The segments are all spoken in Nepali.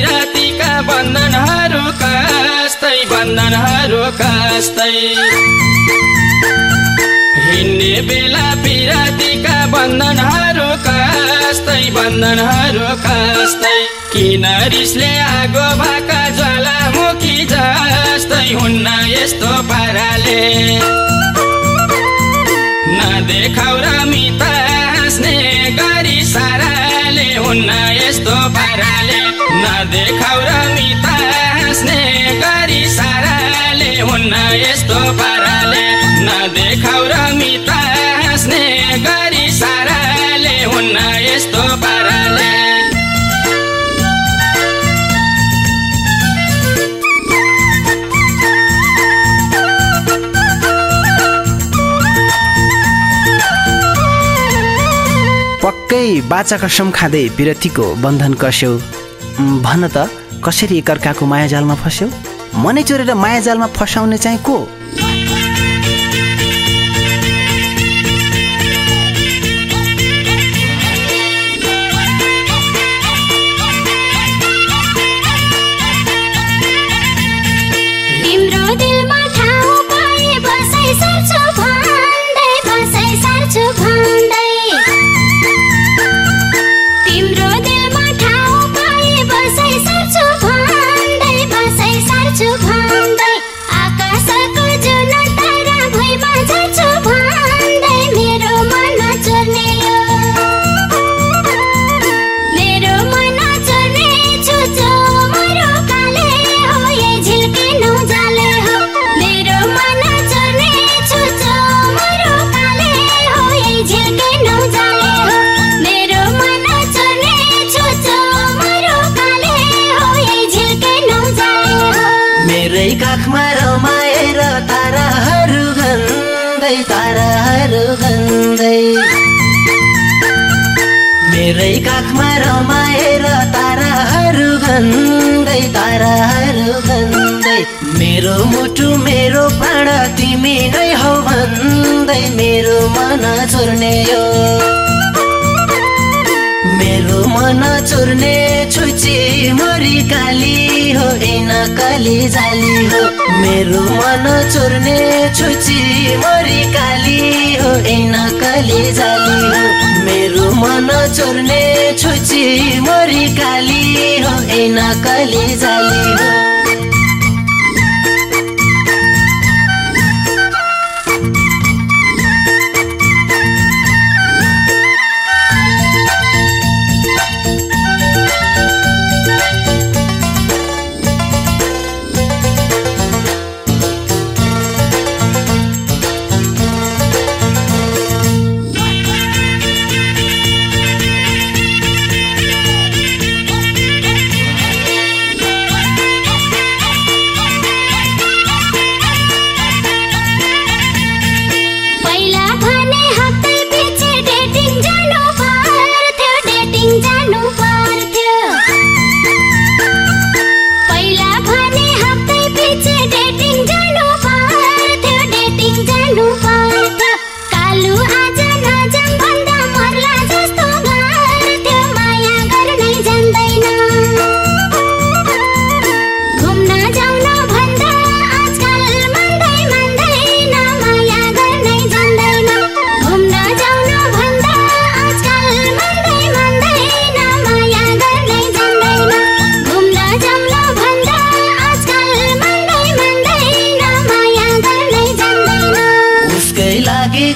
किरातीका बन्धनहरू कास्तै बन्धनहरू कास्तै हिँड्ने बेला बिरातीका बन्धनहरू कास्तै बन्धनहरू कास्तै किन रिसले आगो भाका ज्वालामुखी जस्तै हुन्न यस्तो पाराले। नदेखाउ र मिता हाँस्ने गरी साराले हुन्न यस्तो पाराले। नदेखाउ र मिता हाँस्ने गरी साराले हुन्न यस्तो पाराले। नदेखाउ र मिता हाँस्ने गरी साराले हुन्न यस्तो पाराले। पक्कै बाचा कसम खाँदै विरतीको बन्धन कस्यौ। भन त कसरी एकअर्काको मायाजालमा फस्यौ? मनै चोरेर मायाजालमा फसाउने चाहिँ को? गन्दै ताराहरू गन्दै मेरै काखमा रमाएर ताराहरू गन्दै ताराहरू गन्दै मेरो मुटु मेरो प्राण तिमी नै हौ भन्दै मेरो मन चोर्ने यो मेरो मन चोर्ने मरी काली हो ए नकली जाली हो. मेरो मन चोर्ने छुची मरी काली हो ए नकली जाली हो. मेरो मन चोर्ने छुची मरी काली हो ए नकली जाली हो.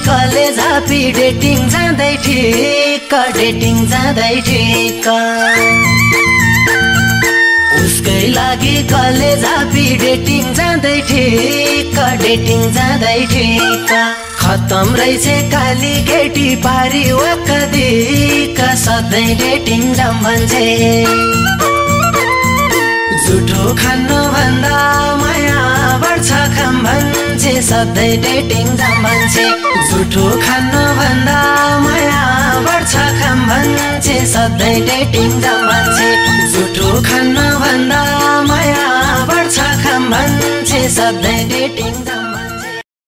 कलेज हापी डेटिङ जाँदै ठिक डेटिङ जाँदै ठिक। उसकै लागि कलेज हापी डेटिङ जाँदै ठिक डेटिङ जाँदै ठिक। खतम रहेछ काली केटी पारी वाक्क दिक सधैँ डेटिङ जाम भन्छे। झुठो खानु भन्दा माया बढ्छ खाम भन्छे सधैँ डेटिङ जाम भन्छे। झुठो खानु भन्दा माया बढ्छ खाम भन्छे सधैँ डेटिङ जाम भन्छे झुठो खानु भन्दा माया बढ्छ खाम भन्छे सधैँ डेटिङ